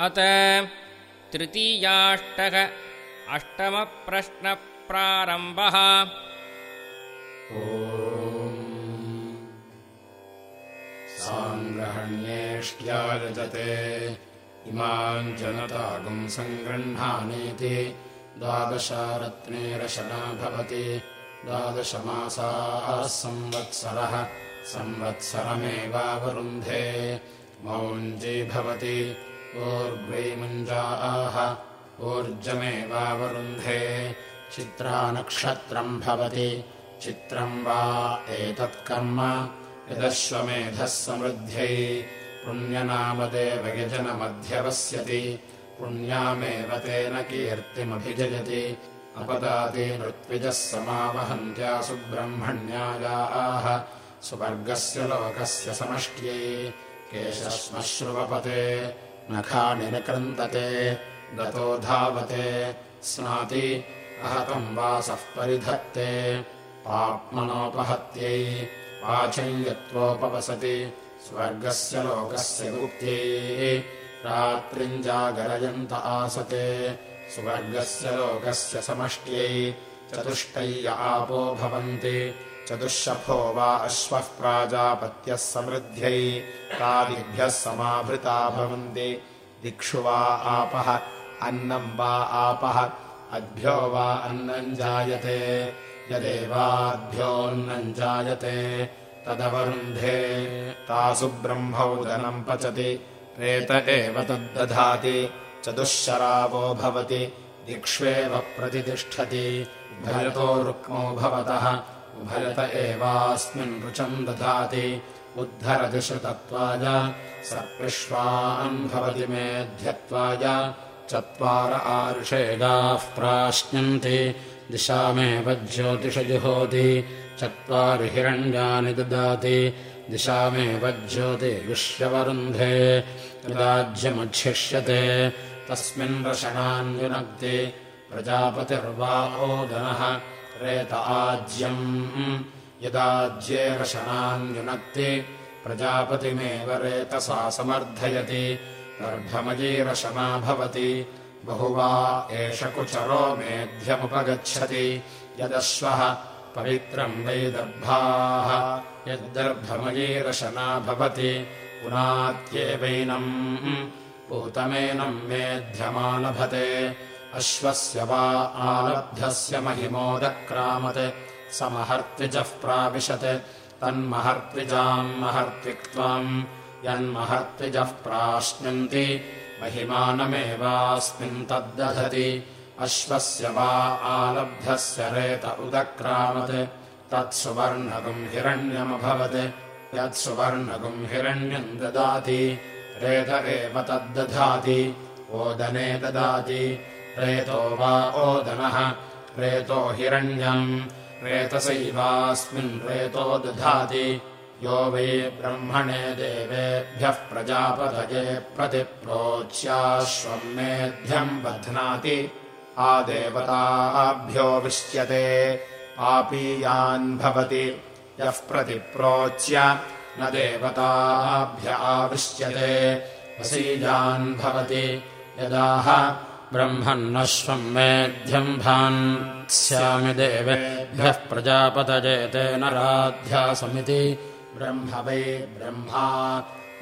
अत तृतीयाष्टक अष्टमप्रश्नप्रारम्भः। साङ्ग्रहण्येष्ट्यायजते इमाम् जनतागुम् सङ्गृह्णानीति। द्वादशारत्नेरशना भवति द्वादशमासाः संवत्सरः। संवत्सरमेवावरुन्धे। मौञ्जी भवति ऊर्ग्वैमुञ्जाः ऊर्जमेवावरुन्धे चित्रानक्षत्रम् भवति। चित्रम् वा एतत्कर्म यदश्वमेधः समृद्ध्यै पुण्यनामदेवयजनमध्यवस्यति पुण्यामेव तेन कीर्तिमभिजयति। अपदाति ऋत्विजः समावहन्त्या सुब्रह्मण्यायाः। सुवर्गस्य लोकस्य समष्ट्यै केशश्मश्रुवपते नखानि निकृन्तते गतो धावते स्नाति अहतम् वासः परिधत्ते पाप्मनोपहत्यै वाचञ्यत्वोपवसति स्वर्गस्य लोकस्य गुप्त्यै रात्रिम् जागरयन्त आसते स्वर्गस्य लोकस्य समष्ट्यै चतुष्टय्य आपो भवन्ति चतुःशफो वा अश्वः प्राजापत्यः समृद्ध्यै तादिभ्यः समाभृता भवन्ति। दिक्षु वा आपः अन्नम् वा आपः अद्भ्यो वा अन्नम् जायते। यदेवाद्भ्योऽन्नम् जायते तदवरुन्धे। तासु ब्रह्मौदनम् पचति प्रेत एव तद्दधाति। चतुःशरावो भवति दिक्ष्वेव प्रतितिष्ठति। उभयतो रुक्मो भवतः उभयत एवास्मिन् रुचम् दधाति उद्धरति श्रुतत्वाय सर्पिष्वान् भवति मेध्यत्वाय चत्वार आर्षेगाः प्राश्नन्ति दिशामेव ज्योतिषजुहोति चत्वारि हिरण्यानि ददाति। दिशामेव ज्योतिविश्यवरुन्धे यदाज्यमच्छिष्यते तस्मिन् रशनान्युनक्ति प्रजापतिर्वा ओदनः रेत आज्यम्। यदाज्ये रशनान्युनक्ति प्रजापतिमेव रेतसा समर्थयति। गर्भमयीरशना भवति। बहुवा एष कुचरो मेध्यमुपगच्छति। यदश्वः पवित्रम् वै दर्भाः। यद्दर्भमयीरशना भवति। पुनात्येवैनम् पूतमेनम् मेध्यमालभते अश्वस्य वा आलब्धस्य महिमोदक्रामत् स महर्त्विजः प्राविशत्। तन्महर्त्विजाम् महर्त्विक्त्वाम् यन्महर्त्विजः प्राश्नन्ति महिमानमेवास्मिन् तद्दधति। अश्वस्य वा आलब्धस्य रेत उदक्रामत् तत्सुवर्णगुम् हिरण्यमभवत्। यत्सुवर्णगुम् हिरण्यम् ददाति रेत एव तद्दधाति ओदने ददाति रेतो वा ओदनः रेतो हिरण्यम् रेतसैवास्मिन् रेतो दधाति। यो वै ब्रह्मणे देवेभ्यः प्रजापतये प्रतिप्रोच्याश्वम् मेध्यम् बध्नाति आदेवताभ्यो विश्यते पापीयान् भवति। यः प्रतिप्रोच्य न देवताभ्य आविश्यते वसीजान् भवति। यदाह ब्रह्मन्नश्वम् मेध्यम् भान् स्यामि देवेभ्यः प्रजापतये तेन राध्यासमिति ब्रह्म वै ब्रह्मा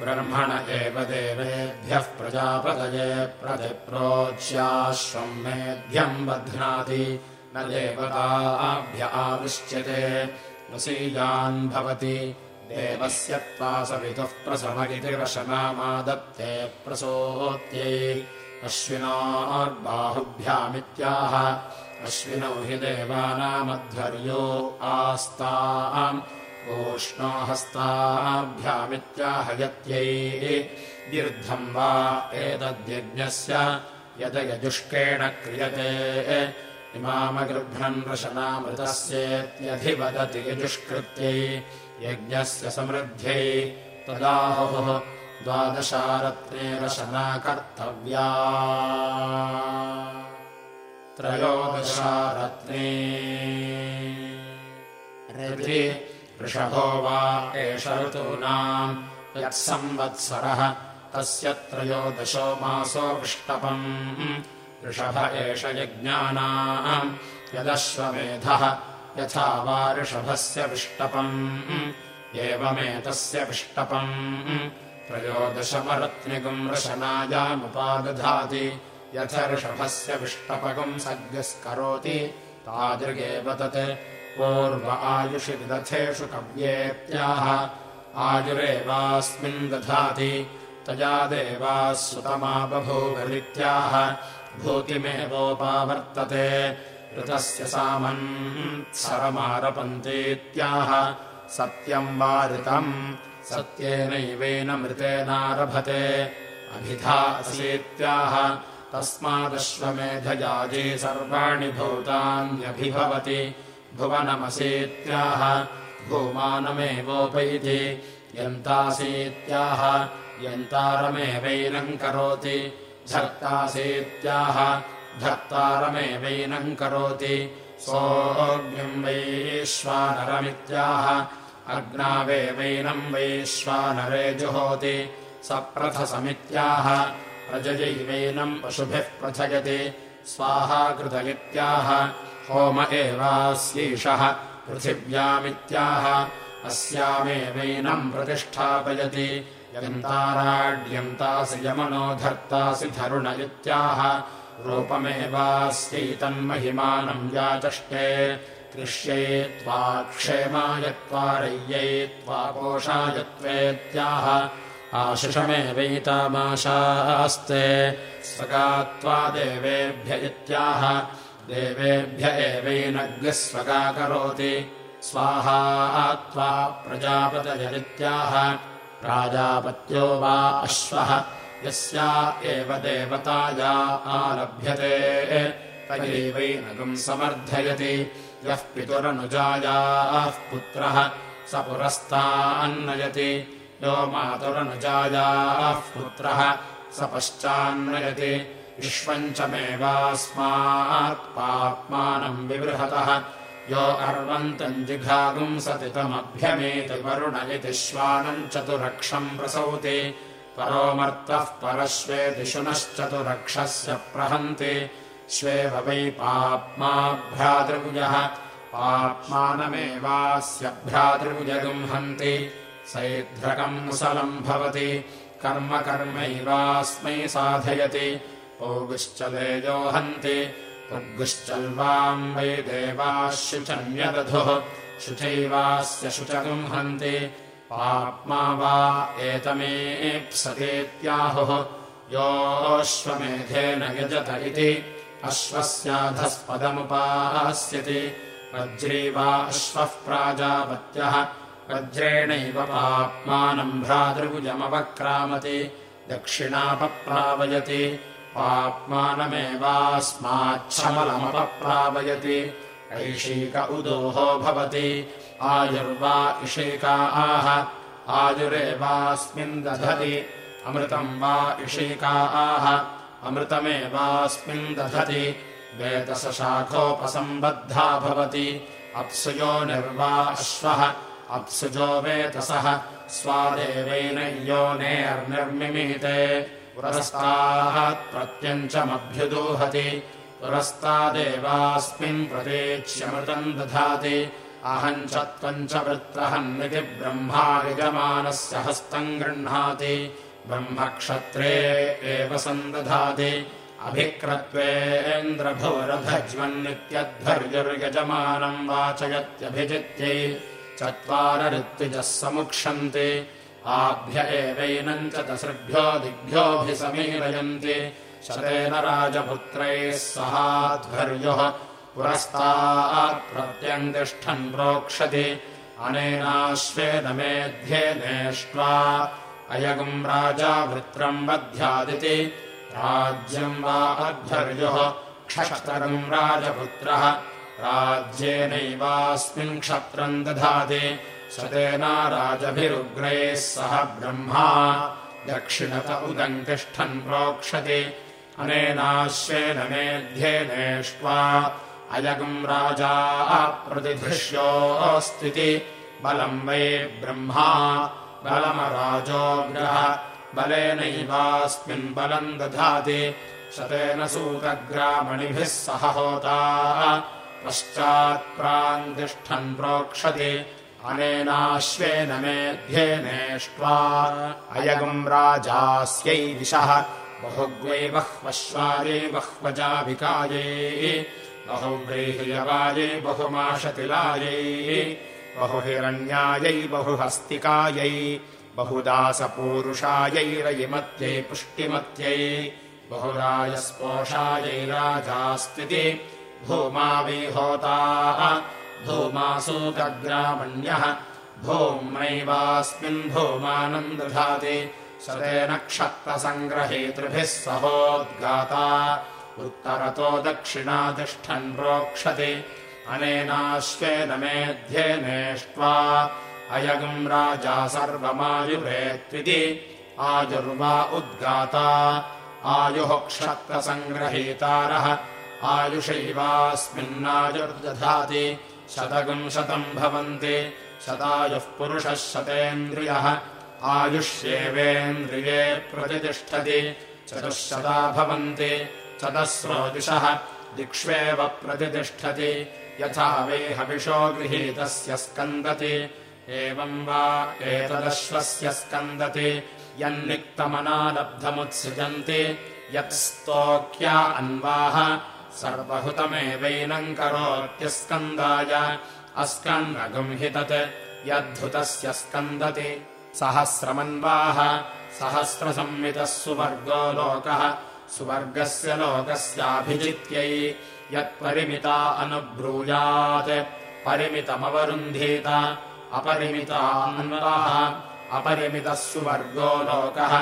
ब्रह्मण एव देवेभ्यः प्रजापतये प्रतिप्रोच्याश्वम् मेध्यम् बध्नाति। न देवताभ्य आविश्यते वसीजान् भवति। देवस्य त्वा सवितुः प्रसव इति रशनामादत्ते प्रसोत्यै अश्विनार्बाहुभ्यामित्याह। अश्विनौ हि देवानामध्वर्यो आस्ताम्। ओष्णो हस्ताभ्यामित्याहयत्यै दीर्घम् वा एतद्यज्ञस्य यदयजुष्केण क्रियते। इमामगृभ्रन् रशनामृतस्येत्यधिवदति यजुष्कृत्यै यज्ञस्य समृद्ध्यै तदाहुः द्वादशारत्ने रशना कर्तव्या त्रयोदशारत्ने वृषभो वा एष ऋतूनाम् यत्संवत्सरः। तस्य त्रयोदशो मासो विष्टपम्। ऋषभ एष यज्ञानाम् यदश्वमेधः। यथा वा ऋषभस्य विष्टपम्। एवमेतस्य विष्टपम् त्रयोदशमरत्निगुम् रशनायामुपादधाति यथ ऋषभस्य विष्टपगुम् सद्यस्करोति। तादृगेव तत् पूर्व आयुषि विदथेषु कव्येत्याह। आयुरेवास्मिन् दधाति। तया देवाः सुतमा बभूवरित्याह भूतिमेवोपावर्तते। ऋतस्य सामन् सरमारपन्तीत्याह। सत्यम् वा ऋतम् सत्येनैवेन मृतेनारभते अभिधा असीत्याह। तस्मादश्वमेधयाजी सर्वाणि भूतान्यभिभवति। भुवनमसीत्याह। भूमानमेवोपैति। यन्तासीत्याह। यन्तारमेवैनम् करोति झर्तासीत्याह धर्तारमेवैनम् करोति सोऽग्निम् वैश्वानरमित्याह अग्नावेवैनम् वैश्वानरे जुहोति सप्रथसमित्याह प्रजयैवैनम् पशुभिः प्रथयति। स्वाहाकृत इत्याह होम एवास्यैषः पृथिव्यामित्याह अस्यामेवैनम् प्रतिष्ठापयति। यन्ताराड्यन्तासि यमनो धर्तासि धरुण इत्याह रूपमेवास्यैतन्महिमानम् व्याचष्टे कृष्यै त्वा क्षेमाय त्वा रय्यै त्वा कोशायत्वेत्याह आशिषमेवैतामाशास्ते स्वगात्वा देवेभ्य इत्याह। देवेभ्य एवैनग्निः स्वगा करोति। स्वाहा त्वा प्रजापतयरित्याह प्राजापत्यो वा अश्वः। यस्या एव देवताया आलभ्यते। तयैवैनगम् समर्थयति यः पितुरनुजायाः पुत्रः स पुरस्तान्नयति। यो मातुरनुजायाः पुत्रः स पश्चान्नयति। विश्वम् च मेवास्मात् पाप्मानम् विबृहतः। यो अर्वन्तम् जिघागुम् सतितमभ्यमेति वरुण इति श्वानम् चतुरक्षम् प्रसौति। परोमर्तः परश्वेति शुनश्चतुरक्षस्य प्रहन्ति श्वेव वै पाप्मा भ्रातृभुजः। पाप्मानमेवास्य भ्रातृभुजगुम् हन्ति। सैध्रकम् मुसलम् भवति। कर्म कर्मैवास्मै साधयति। पौगुश्चलेजो हन्ति। पुग्गुश्चल्वाम् वै देवाः शुचन्यदधुः शुचैवास्य शुचगुम् हन्ति। पाप्मा वा एतमेप्सतेत्याहुः योऽश्वमेधेन यजत इति अश्वस्याधस्पदमुपास्यति वज्री वा अश्वः प्राजापत्यः। वज्रेणैव पाप्मानम् भ्रातृभुजमवक्रामति। दक्षिणापप्लावयति पाप्मानमेवास्माच्छमलमपप्लावयति ऐशीक उदोहो भवति। आयुर्वा इषिका आह। आयुरेवास्मिन् दधति। अमृतम् वा इषिका आह अमृतमेवास्मिन् दधति। वेतसशाखोपसम्बद्धा भवति। अप्सुजो निर्वा अश्वः। अप्सुजो वेतसः स्वादेवेन योनेर्निर्मिमीते पुरस्तात् प्रत्यञ्चमभ्युदूहति पुरस्तादेवास्मिन् प्रतीच्यमृतम् दधाति। अहम् च त्वम् च वृत्रहन्निति ब्रह्मा यजमानस्य हस्तम् गृह्णाति ब्रह्मक्षत्रे एव सन्दधाति। अभिक्रत्वेन्द्रभोरभज्वन्नित्यध्वर्युर्यजमानम् वाचयत्यभिजित्यै चत्वारऋत्विजः समुक्षन्ति आभ्य एवैनम् च दसृभ्यो दिग्भ्योऽभिसमीरयन्ति शतेन राजपुत्रैः सहाध्वर्युः पुरस्तात् प्रत्यङ्तिष्ठन् प्रोक्षति। अनेनाश्वेन मेध्येनेष्ट्वा अयगुम् राजा वृत्रम् बध्यादिति राज्यम् वा अध्वर्युः। क्षत्रम् राजपुत्रः। राज्येनैवास्मिन् क्षत्रम् दधाति। शतेना राजभिरुग्रैः सह ब्रह्मा। दक्षिणत उदम् तिष्ठन् प्रोक्षति। अनेनाश्वेन मेध्येनेष्ट्वा अयगुम् राजा प्रतिधृष्योऽस्तिति बलम् वै ब्रह्मा बलमराजोग्रः बलेनैवास्मिन् बलम् दधाति। शतेन सूतग्रामणिभिः सह होता। पश्चात्प्रान्तिष्ठन् प्रोक्षति। अनेनाश्वेन मेध्येनेष्ट्वा अयगम् राजास्यै दिशः। बहुग्वै बह्वश्वायै बह्वजाभिकायै बहुव्रीह्यवायै। बहुमाशतिलायै बहुहिरण्यायै बहुहस्तिकायै बहुदासपूरुषायैरयिमत्यै पुष्टिमत्यै बहुरायस्पोषायै राजास्तिति भूमा विहोता भूमासूतग्रामण्यः भूम्नैवास्मिन् भूमानम् दधाति शतेन क्षत्रसङ्ग्रहेतृभिः सहोद्गाता उत्तरतो दक्षिणातिष्ठन् प्रोक्षति अनेनाश्वेन मेध्येनेष्ट्वा अयगम् राजा सर्वमायुरेत्विति आयुर्वा उद्गाता। आयुः क्षत्रसङ्ग्रहीतारः आयुषैवास्मिन्नायुर्दधाति। शतगम् शतम् भवन्ति। शतायुः पुरुषः शतेन्द्रियः। आयुष्येवेन्द्रिये प्रतितिष्ठति चतुःशता भवन्ति। चतस्रो दिशः दिक्ष्वेव प्रतितिष्ठति यथा वेहविषो गृहीतस्य स्कन्दति। एवम् वा एतदश्वस्य स्कन्दति। यन्निक्तमनालब्धमुत्सृजन्ति। यत्स्तोक्या अन्वाः सर्वहुतमेवैनम् करोत्यस्कन्दाय। अस्कन्नगम् हि तत् यद्धुतस्य स्कन्दति। सहस्रमन्वाः सहस्रसंमितः सुवर्गो लोकः सुवर्गस्य लोकस्याभिजित्यै यत्परिमिता अनुब्रूयात्। परिमितमवरुन्धीत अपरिमितान्वाः अपरिमितः सुवर्गो लोकः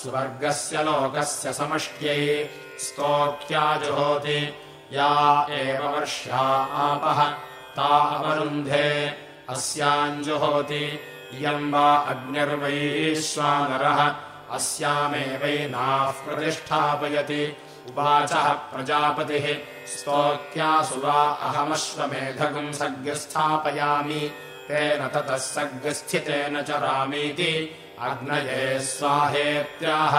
स्वर्गस्य लोकस्य समष्ट्यै स्तोक्याजुहोति या एव वर्षा आपः ता अवरुन्धे अस्याञ्जुहोति। इयम् वा अग्निर्वैश्वानरः अस्यामेवैनाः प्रतिष्ठापयति। उवाचः प्रजापतिः स्तोक्यासु वा अहमश्वमेधगुम् सर्गस्थापयामि तेन ततः सर्गस्थितेन चरामीति अग्नये स्वाहेत्याह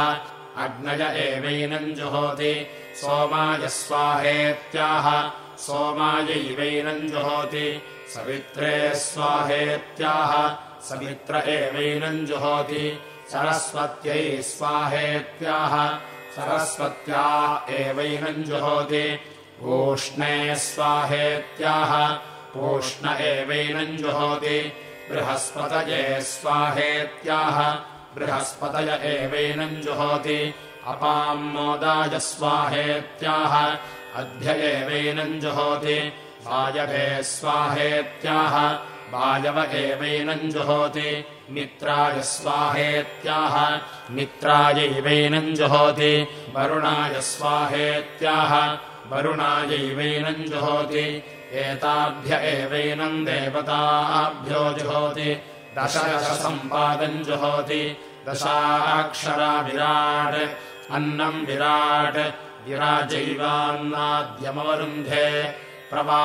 अग्नय एवैनम् जुहोति। सोमाय स्वाहेत्याह सोमायैवैनम् जुहोति। सवित्रे स्वाहेत्याह सवित्र एवैनम् जुहोति सरस्वत्यै स्वाहेत्याह। सरस्वत्या एवैनम् जुहोति। पूष्णे स्वाहेत्याह। पूष्ण एवैनम् जुहोति। बृहस्पतये स्वाहेत्याह। बृहस्पतय एवैनम् जुहोति। अपाम् मोदाय स्वाहेत्याह। अध्य एवैनम् जुहोति। वायवे स्वाहेत्याह। वायव एवैनम् जुहोति मित्राय स्वाहेत्याह। मित्रायैवैनम् जुहोति वरुणाय स्वाहेत्याह। वरुणायैवैनम् जुहोति एताभ्य एवैनम् देवताभ्यो जुहोति। दश दशसम्पादम् जुहोति। दशाक्षरा विराट् अन्नम् विराट्। विराजैवान्नाद्यमवरुन्धे प्रवा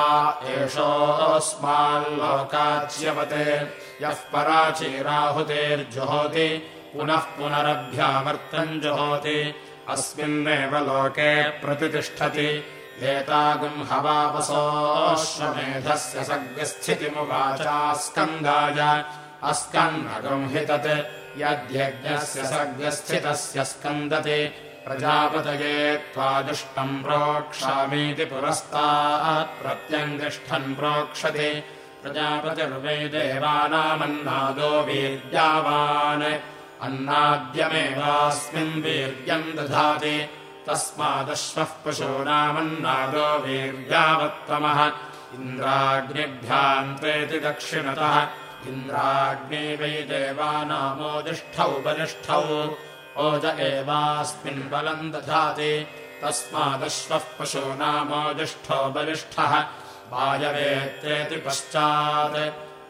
एषोऽस्माल्लोकाच्यवते यः पराचीराहुतेर्जुहोति पुनः पुनरभ्यावर्तम् जुहोति। अस्मिन्नेव लोके प्रतितिष्ठति। एतागुम् हवापसोऽश्वमेधस्य सर्गस्थितिमुवाचास्कन्दाय अस्कन्नगम् हि तत् यद्यज्ञस्य सर्गस्थितस्य स्कन्दति प्रजापतये त्वादुष्टम् प्रोक्षामीति पुरस्तात् प्रत्यङ्गिष्ठन् प्रोक्षति। प्रजापतिर्वै देवानामन्नादो वीर्यावान्। अन्नाद्यमेवास्मिन् वीर्यम् दधाति। तस्मादश्वः पशूनामन्नादो वीर्यावत्तमः। इन्द्राग्निभ्याम् त्वेति दक्षिणतः। इन्द्राग्ने वै देवानामोदिष्ठौ बलिष्ठौ ओज एवास्मिन् बलम् दधाति। तस्मादश्वः पशूनामोदिष्ठो बलिष्ठः। वायवेत्तेति पश्चात्।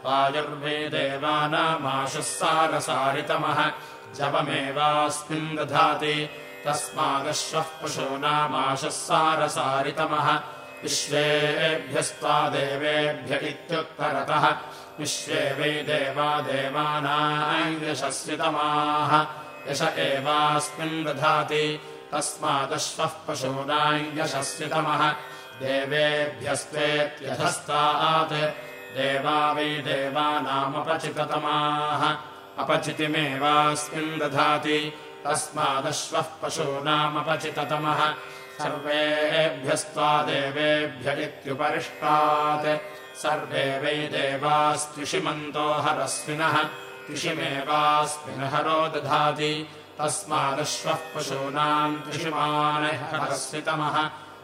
वायुर्वे देवानामाशुः सारसारितमः। जपमेवास्मिन् दधाति। तस्मादश्वः पशूनामाशुः सारसारितमः। विश्वेभ्यस्त्वा देवेभ्य इत्युत्तरतः। विश्वे वै देवा देवानाम् यशस्वितमाः यश एवास्मिन् दधाति। तस्मादश्वः पशूनाम् यशस्वितमः देवेभ्यस्तेत्यधस्तात्। देवा वै देवानामपचिततमाः अपचितिमेवास्मिन् दधाति। तस्मादश्वः पशूनामपचिततमः। सर्वेभ्यस्त्वा देवेभ्य इत्युपरिष्टात्। सर्वे वै देवास्त्विषिमन्तो हरस्विनः त्रिषिमेवास्मिनहरो दधाति। तस्मादश्वः पशूनाम् त्रिषिमान्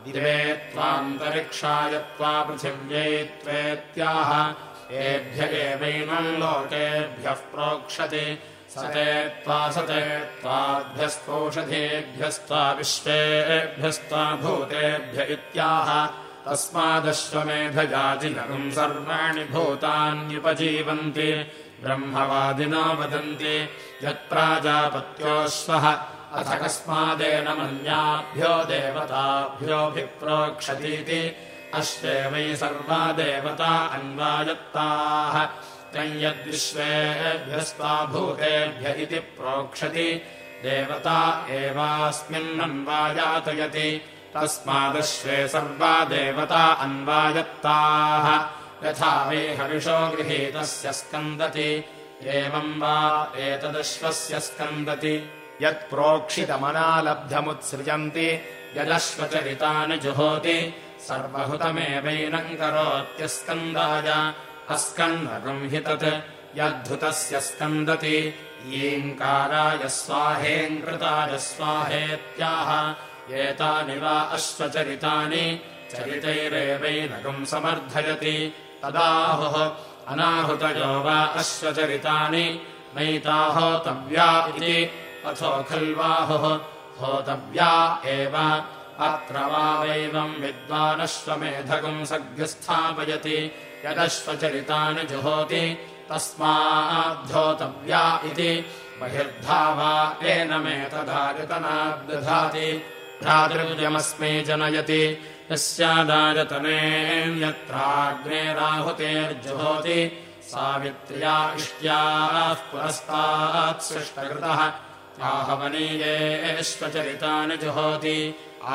दिवे त्वान्तरिक्षाय त्वा पृथिव्यै त्वेत्याह। एभ्य एवैनम् लोकेभ्यः प्रोक्षति। सते त्वा सते त्वाभ्यस्तोषधेभ्यस्त्वा विश्वेभ्यस्त्वा भूतेभ्य इत्याह। तस्मादश्वमेधयाजिनकम् सर्वाणि भूतान्युपजीवन्ति ब्रह्मवादिनो वदन्ति यत्प्राजापत्योऽश्वः अथ कस्मादेन मन्याभ्यो देवताभ्योऽभिप्रोक्षतीति। अश्वे वै सर्वा देवता अन्वायत्ताः। यद्विश्वेभ्यस्त्वा भूतेभ्य इति प्रोक्षति। देवता एवास्मिन्नन्वायातयति। तस्मादश्वे सर्वा देवता अन्वायत्ताः यथा वै हविषो गृहीतस्य स्कन्दति। एवम् वा एतदश्वस्य स्कन्दति। यत्प्रोक्षितमनालब्धमुत्सृजन्ति। यदश्वचरितानि जुहोति सर्वहुतमेवैनम् करोत्यस्कन्दाय अस्कन्नकम् हि तत्। यद्धुतस्य स्कन्दति। ईङ्काराय स्वाहेङ्कृताय स्वाहेत्याह। एतानि वा अश्वचरितानि। चरितैरेवैनकम् समर्थयति तदाहुः। अनाहुतयो वा अश्वचरितानि नैताहोतव्या इति अथो खल्वाहुः। होतव्या एव अत्र वावैवम् विद्वानश्वमेधकम् सग्स्थापयति यदश्वचरितानि जुहोति तस्माद्धोतव्या इति बहिर्धा वा एनमेतदायतनाद्दधाति भ्रातृजमस्मै जनयति यस्यादायतनेऽन्यत्राग्नेराहुतेर्जुहोति सावित्र्या इष्ट्याः पुरस्तात् सृष्टकृतः। आहवनीयेष्वचरितानि जुहोति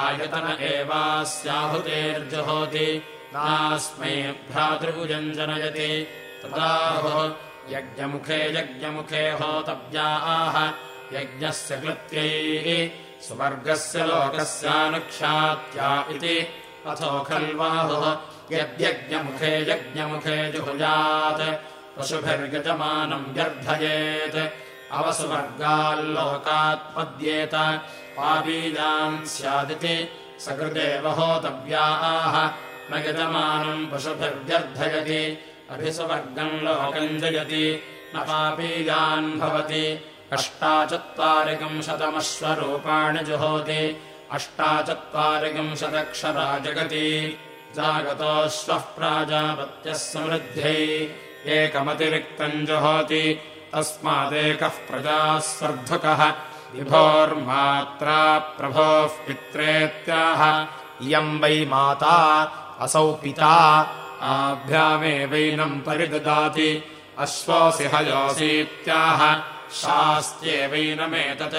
आयतन एवास्याहुतेर्जुहोति नास्मै भ्रातृभुजम् जनयति तदाहुः यज्ञमुखे यज्ञमुखे होतव्या आह यज्ञस्य कृत्यैः सुवर्गस्य लोकस्यानुक्षात्या इति अथो खल्वाहुः यद्यज्ञमुखे यज्ञमुखे जुहुयात्। पशुभिर्गजमानम् व्यर्थयेत्। अवसुवर्गाल्लोकात्पद्येत। पापीजान् स्यादिति सकृदेव होतव्याः न यजमानम् पशुभिर्व्यर्थयति। अभिसुवर्गम् लोकम् जयति। न पापीजान् भवति। अष्टाचत्वारिकम् शतमश्वरूपाणि जुहोति अष्टाचत्वारिकम् शतक्षरा जगति जागतोऽश्वः प्राजापत्यः समृद्ध्यै एकमतिरिक्तम् जुहोति तस्मादेकः प्रजाः स्वर्धुकः विभोर्मात्रा प्रभोः पित्रेत्याह इयम् वै माता असौ पिता आभ्यामेवैनम् परिददाति अश्वोऽसि हयोऽसीत्याह शास्त्येवैनमेतत्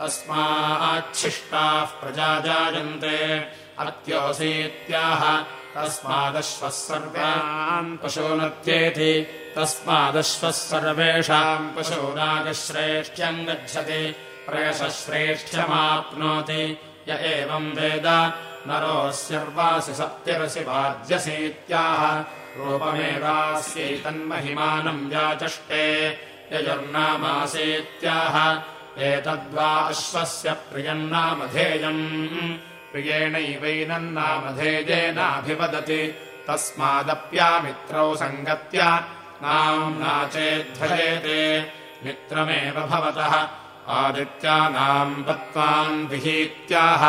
तस्माच्छिष्टाः प्रजा जायन्ते अत्योऽसीत्याह तस्मादश्वः सर्वान् पशूनत्येति। तस्मादश्वः सर्वेषाम् पशूनागश्रेष्ठ्यम् गच्छति। प्रयशश्रेष्ठ्यमाप्नोति। य एवम् वेद नरोऽस्यर्वासि सप्तिरसि वाद्यसीत्याह। रूपमेवास्यैतन्महिमानम् व्याचष्टे यजुर्नामासीत्याह एतद्वा अश्वस्य प्रियन्नामधेयम् प्रियेणैवैनन्नामधेयेनाभिवदति। तस्मादप्यामित्रौ सङ्गत्य नाम्ना चेद्धयेते मित्रमेव भवतः। आदित्यानाम् पत्त्वान् विहीत्याह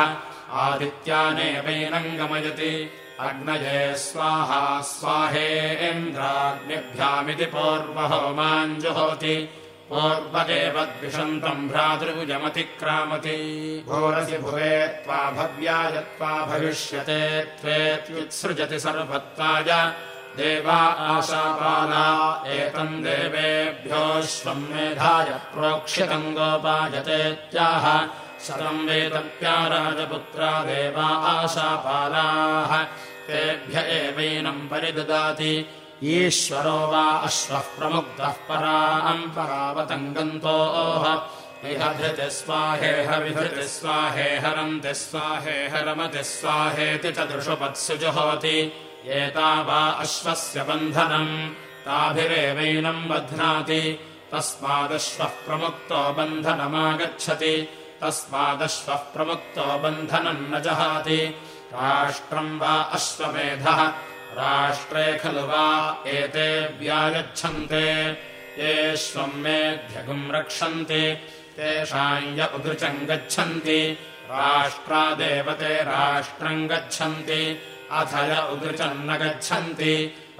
आदित्यानेवैनम् गमयति अग्नये स्वाहा स्वाहेन्द्राग्निभ्यामिति पूर्वहोमान् जुहोति पूर्व एव द्विषन्तम् भ्रातृभुजमतिक्रामति। भूरसि भुवे त्वा भव्याय त्वा भविष्यते त्वेत्युत्सृजति सर्वत्वाय। देवा आशापाला एतम् देवेभ्योऽश्वम् मेधाय प्रोक्षितम् गोपायतेत्याह शतम् वेदप्या राजपुत्रा देवा आशापालाः। तेभ्य एवैनम् परिददाति ईश्वरो वा अश्वः प्रमुक्तः पराम् परावतम् गन्तोः स्वाहेह विहृति स्वाहेहरन्ति स्वाहेहरमति स्वाहेति च दृशुपत्सु जुहोति। एता वा अश्वस्य बन्धनम् ताभिरेवैनम् बध्नाति। तस्मादश्वः प्रमुक्तो बन्धनमागच्छति। तस्मादश्वः प्रमुक्तो बन्धनम् न जहाति। राष्ट्रम् वा अश्वमेधः राष्ट्रे खलु वा एते व्यागच्छन्ते येष्वम् मेध्यगुम् रक्षन्ति तेषाम् य उदृचम् गच्छन्ति राष्ट्रादेवते राष्ट्रम् गच्छन्ति अथ य उदृचम् न गच्छन्ति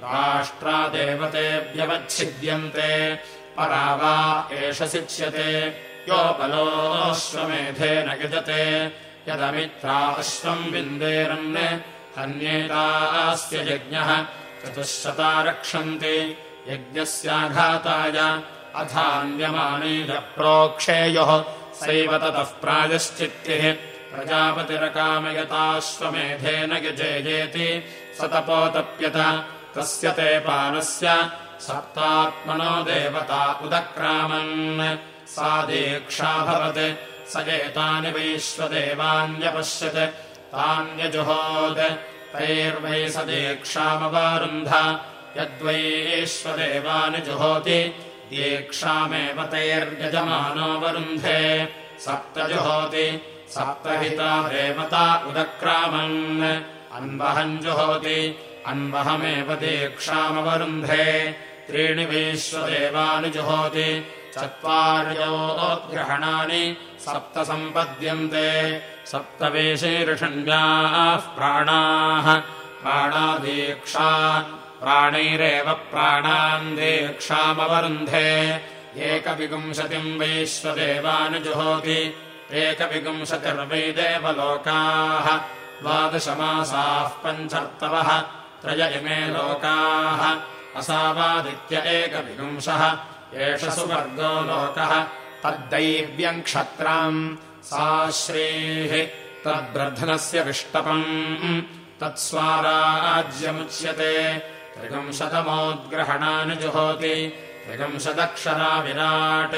राष्ट्रादेवते व्यवच्छिद्यन्ते परा वा एष शिक्ष्यते योपलोऽश्वमेधेन यजते यदमित्रा अश्वम् विन्देरन् हन्येतास्य यज्ञः। चतुःशता रक्षन्ति यज्ञस्याघाताय अथान्यमानैरप्रोक्षेयोः सैव ततः प्रायश्चित्तिः। प्रजापतिरकामयताश्वमेधेन यजेयेति। स तपोतप्यत। तस्य ते पानस्य सप्तात्मनो देवता उदक्रामन्। सा दीक्षाभवत् स एतानि वैश्वदेवान्यपश्यत् तान्यजुहोत् तैर्वै स दीक्षामवारुन्ध यद्वैश्वदेवानि जुहोति दीक्षामेव तैर्यजमानोऽवरुन्धे सप्त जुहोति सप्तहिता देवता उदक्रामन्। अन्वहम् जुहोति अन्वहमेव दीक्षामवरुन्धे। त्रीणि विश्वदेवानि जुहोति चत्वार्योग्रहणानि सप्त सम्पद्यन्ते सप्तवेशीर्षण्याः प्राणाः। प्राणादीक्षा प्राणैरेव प्राणान् दीक्षामवरुन्धे। एकविपुंशतिम् वैश्वदेवानुजुहोति एकविपुंशतिर्वै देवलोकाः द्वादशमासाः पञ्चर्तवः त्रय इमे लोकाः। असावादित्य एकविपुंशः एष सुवर्गो लोकः। तद्दैव्यम् क्षत्राम् श्रीः तद्ब्रध्नस्य विष्टपम्। तत्स्वाराज्यमुच्यते। त्रिगंशतमोद्ग्रहणानि जुहोति त्रिगंशदक्षरा विराट्।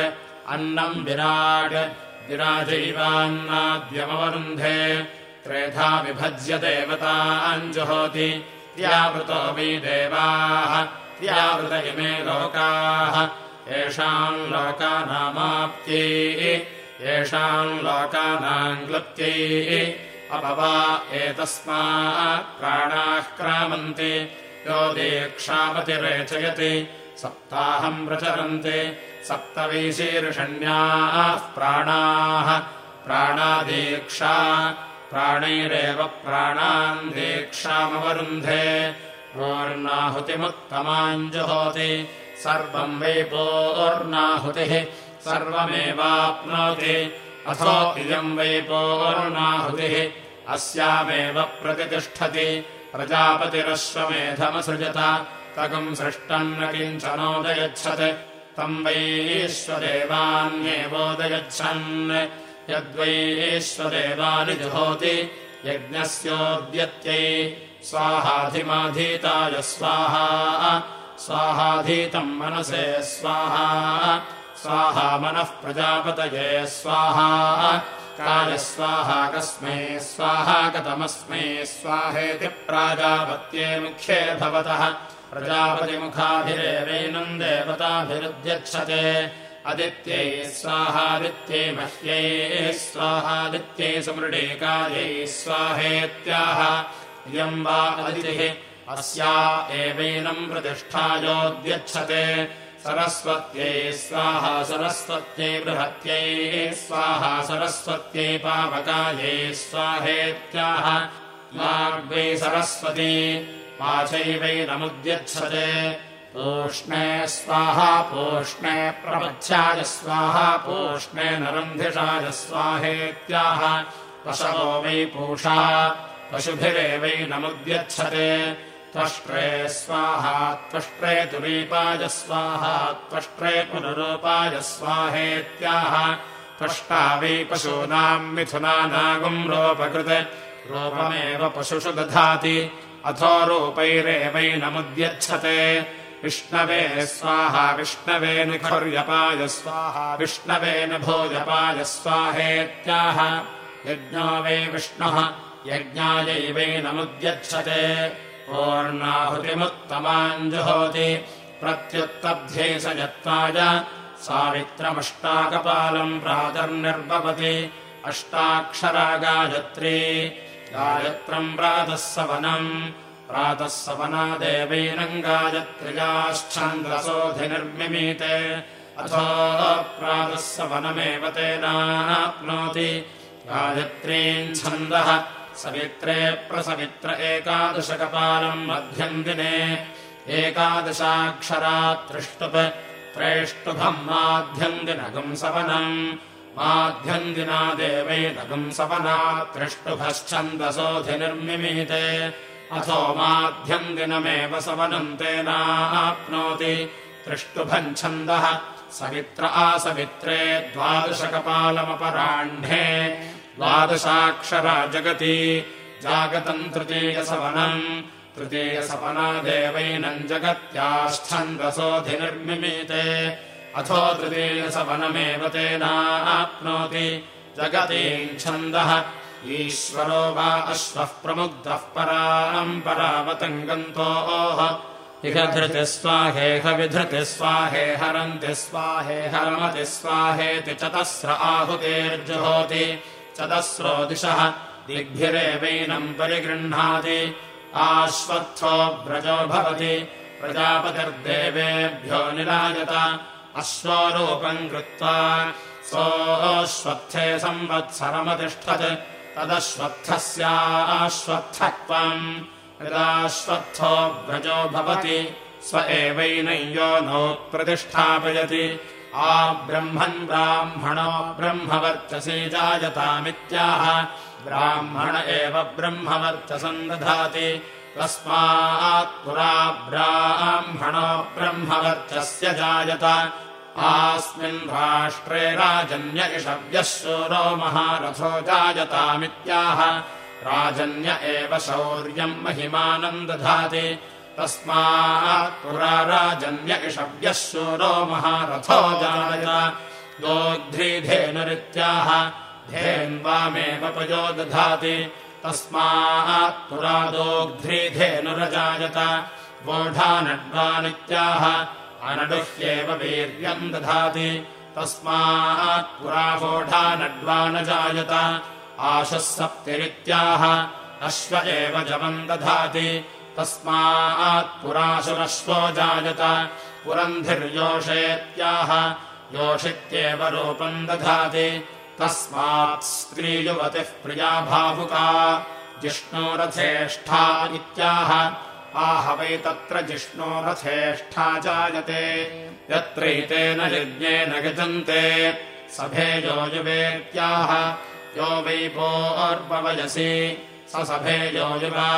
अन्नम् विराट् विराजैवान्नाद्यमवरुन्धे। त्रेधा विभज्य देवताञ्जुहोति व्यावृतो वै देवाः। व्यावृत इमे लोकाः। येषाम् लोकानामाप्त्यै येषाम् लोकानाम् क्लृप्त्यै अपवा एतस्मात् प्राणाः क्रामन्ति। यो दीक्षामतिरेचयति। सप्ताहम् प्रचरन्ति। सप्तवीशीर्षण्याः प्राणाः। प्राणादीक्षा। प्राणैरेव प्राणान् दीक्षामवरुन्धे। पूर्णाहुतिमुत्तमाञ्जुहोति। सर्वम् वै पूर्णाहुतिः सर्वमेवाप्नोति अथो इयम् वै पूर्णाहुतिः। अस्यामेव प्रतितिष्ठति। प्रजापतिरश्वमेधमसृजत। तगम् सृष्टम् न किञ्चनोदयच्छत्। तम् वैश्वदेवान्येवोदयच्छन् यद्वैश्वदेवानि जुहोति यज्ञस्योद्यत्यै स्वाहाधिमाधीताय स्वाहा। स्वाहाधीतम् मनसे स्वाहा स्वाहा मनः प्रजापतये स्वाहा। काय स्वाहा कस्मै स्वाहा कथमस्मै स्वाहेति प्राजापत्ये मुख्ये भवतः। प्रजापतिमुखाभिरेवैनम् देवताभिरुध्यक्षते अदित्यै स्वाहादित्यै मह्यै स्वाहादित्यै समृडेकायै स्वाहेत्याह। इयम् वा अदितिः अस्या एवैनम् प्रतिष्ठायोद्यच्छते सरस्वत्यै स्वाहा सरस्वत्यै बृहत्यै स्वाहा सरस्वत्यै पावकायै स्वाहेत्याह। मार्गै सरस्वती वाचैवैनमुद्यच्छते पूष्णे स्वाहा पूष्णे प्रपच्छाय स्वाहा पूष्णे नरन्धिषाय स्वाहेत्याह। पशवो वै पूषा पशुभिरेवैनमुद्यच्छते त्वष्ट्रे स्वाहा त्वष्ट्रे तुरीपाय स्वाहा त्वष्ट्रे पुनरूपाय स्वाहेत्याह। त्वष्टा वै पशूनाम् मिथुनानागुम् रोपकृत् रूपमेव पशुषु दधाति अथो रूपैरेवैनमुद्यच्छते। विष्णवे स्वाहा विष्णवे निखर्यपाय स्वाहा विष्णवेन भोजपाय स्वाहेत्याह। यज्ञो वै विष्णुः यज्ञायैवैनमुद्यच्छते पूर्णाहुतिमुत्तमाञ्जुहोति। प्रत्युत्तब्ध्ये स यत्त्वाय सावित्रमष्टाकपालम् प्रातर्निर्भवति अष्टाक्षरा गायत्री गायत्रम् प्रातः सवनम् प्रातः सवना देवैनम् गायत्र्याश्छन्दसोऽधिनिर्मिमीते। अथो प्रातः सवनमेव तेनाप्नोति। गायत्रीम् छन्दः सवित्रे प्रसवित्र एकादशकपालम् मध्यम् दिने। एकादशाक्षरा त्रिष्टुप् त्रेष्टुभम् माध्यम् दिनगम् सवनम् माध्यम् दिना देवैनगम् सवना त्रिष्टुभश्छन्दसोऽधिनिर्मिमीते अथो माध्यम् दिनमेव सवनम् तेनाप्नोति। त्रिष्टुभम् छन्दः सवित्र आसवित्रे द्वादशकपालमपराह्णे द्वादशाक्षरा जगति जागतम् तृतीयसवनम्। तृतीयसवना देवैनम् जगत्याश्छन्दसोऽधिनिर्मिमीते अथो तृतीयसवनमेव तेनाप्नोति जगतीम् छन्दः। ईश्वरो वा अश्वः प्रमुग्धः पराम् परावतङ्गन्तोः इह धृतिस्वाहेह विधृतिस्वाहे हरन्ति स्वाहे हरमति स्वाहेति चतस्र आहुतेर्जुहोति चतस्रो दिशः दिग्भिरेवैनम् परिगृह्णाति। आश्वत्थो व्रजो भवति। प्रजापतिर्देवेभ्यो निराजत अश्वरूपम् कृत्वा सोऽश्वत्थे संवत्सरमतिष्ठत्। तदश्वत्थस्याश्वत्थत्वम् यदाश्वत्थो व्रजो भवति स्व एवैनयो नो प्रतिष्ठापयति आब्रह्मन् ब्राह्मणो ब्रह्मवर्चसी जायतामित्याह। ब्राह्मण एव ब्रह्मवर्चसम् दधाति। तस्मात् पुरा ब्राह्मणो ब्रह्मवर्चस्य जायत। आस्मिन् राष्ट्रे राजन्य इषव्यः शूरो महारथो जायतामित्याह। राजन्य एव शौर्यम् महिमानम् दधाति तस्मात् पुरा राजन्य इषव्यः शूरो महारथो जायत दोग्ध्रीधेनुरित्याह धेन्वामेव पयो दधाति। तस्मात् पुरा दोग्ध्रीधेनुरजायत वोढानड्वानित्याह अनडुह्येव वीर्यम् दधाति। तस्मात् पुरा वोढानड्वा न जायत। आशः सप्तिरित्याह अश्व एव जवम् दधाति तस्मात् पुराशुरश्वो जायत पुरन्धिर्योषेत्याह योषित्येव रूपम् दधाति। तस्मात् स्त्रीयुवतिः प्रिया भावुका जिष्णोरथेष्ठा इत्याह। आह वै तत्र जिष्णोरथेष्ठा जायते। यत्रैतेन यज्ञेन गजन्ते। सभेयो युवेत्याह यो वै पोर्पवयसि स सभेयो युवा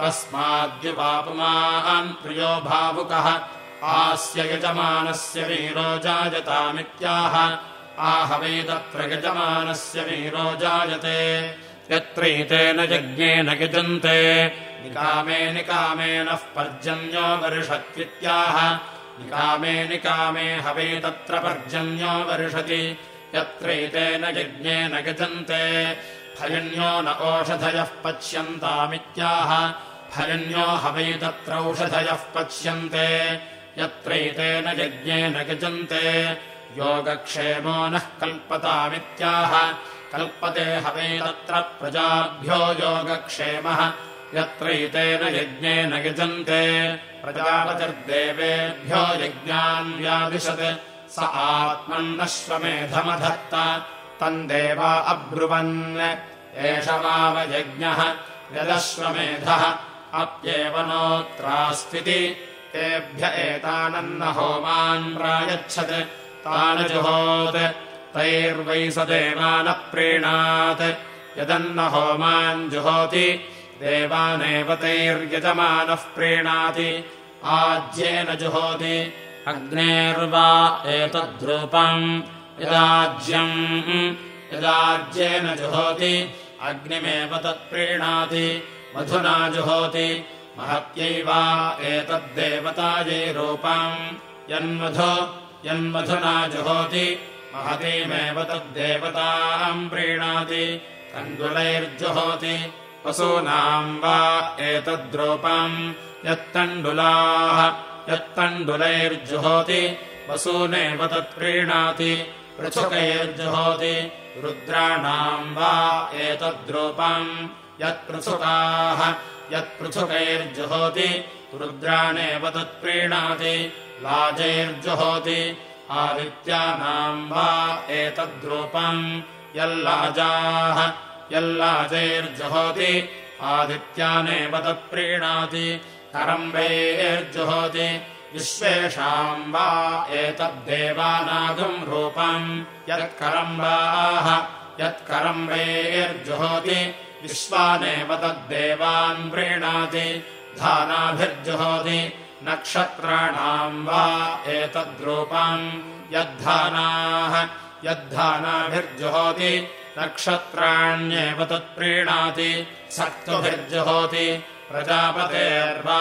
तस्माद्युवापुमान् प्रियो भावुकः। आस्य यजमानस्य वीरो जायतामित्याह। आह वै तत्र यजमानस्य वीरो जायते। यत्रैतेन यज्ञेन यजन्ते। निकामे निकामे नः पर्जन्यो वर्षत्वित्याह। निकामे निकामे हवे तत्र पर्जन्यो वर्षति। यत्रैतेन यज्ञेन गजन्ते फलिन्यो न ओषधयः पच्यन्तामित्याह फलिन्यो हवै तत्रौषधयः पच्यन्ते यत्रैतेन यज्ञेन गजन्ते योगक्षेमो नः कल्पतामित्याह कल्पते हवै तत्र प्रजाभ्यो योगक्षेमः यत्रैतेन यज्ञेन यजन्ते प्रजापतिर्देवेभ्यो यज्ञान् व्यादिशत् स आत्मन्नश्वमेधमधत्त तम् देवा अब्रुवन्। एष वावयज्ञः यदश्वमेधः। अप्येव नोत्रास्तिति तेभ्य एतानन्न होमान् प्रायच्छत्। तानजुहोत्। तैर्वै स देवानः प्रीणात्। यदन्न होमान् जुहोति। देवानेव तैर्यजमानः प्रीणाति। आज्येन जुहोति। अग्नेर्वा एतद्रूपम् यदाज्यम् यदाज्येन जुहोति अग्निमेव तत्प्रीणाति मधुना जुहोति महत्यैवा एतद्देवतायै रूपम् यन्मधु यन्मधुना जुहोति महतीमेव तद्देवताम् प्रीणाति तण्डुलैर्जुहोति वसूनाम् वा एतद्रूपम् यत्तण्डुलाः यत्तण्डुलैर्जुहोति वसूनेव तत्प्रीणाति पृथुकैर्जुहोति रुद्राणाम् वा एतद्रूपम् यत्पृथुकाः यत्पृथुकैर्जुहोति रुद्राणेव तत्प्रीणाति लाजैर्जुहोति आदित्यानाम् वा एतद्रूपम् यल्लाजाः यल्लाजैर्जुहोति आदित्यानेव तत्प्रीणाति करम्बैर्जुहोति विश्वेषाम् वा एतद्देवानागम् रूपम्। यत्करम्बाः यत्करम्बैर्जुहोति विश्वानेव तद्देवान् प्रीणाति धानाभिर्जुहोति नक्षत्राणाम् वा एतद्रूपम् यद्धानाः यद्धानाभिर्जुहोति नक्षत्राण्येव तत्प्रीणाति सक्तुभिर्जुहोति प्रजापतेर्वा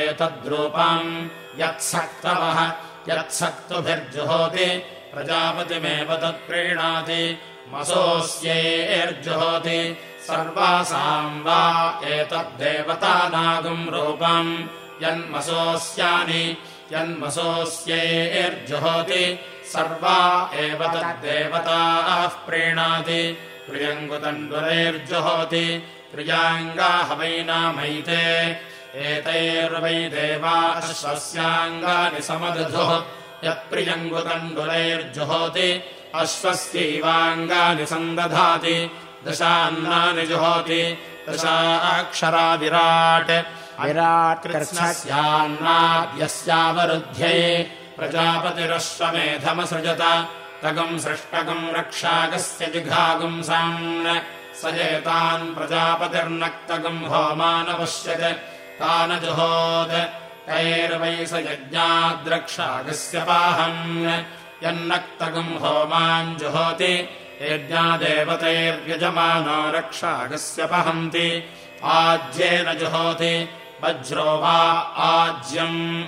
एतद्रूपम् यत्सक्तवः। यत्सक्तुभिर्जुहोति। प्रजापतिमेव तत्प्रीणाति। मसोऽस्यैर्जुहोति सर्वासाम् वा एतद्देवतानागम् रूपम्। यन्मसोऽस्यानि। यन्मसोऽस्यैर्जुहोति सर्वा एव तद्देवताः प्रीणाति। प्रियङ्गुतण्डुलैर्जुहोति प्रियाङ्गाहवैनामैते एतैर्वै देवा अश्वस्याङ्गानि समदधुः। यत्प्रियङ्गुतण्डुलैर्जुहोति अश्वस्यैवाङ्गानि सन्दधाति। दशान्नानि जुहोति दशा अक्षरा विराट् कृत्स्यान्नाद्यस्यावरुध्ये प्रजापतिरश्वमेधमसृजत। तगम् सृष्टकम् रक्षागस्य जिघागुंसान् स एतान् प्रजापतिर्नक्तगम् होमानपश्यत् तानजुहोत् तैर्वै स यज्ञाद्रक्षागस्य पाहन्। यन्नक्तगम् होमान् जुहोति। यज्ञादेवतैर्यजमानो रक्षागस्य पहन्ति। आज्येन जुहोति। वज्रो वा आज्यम्।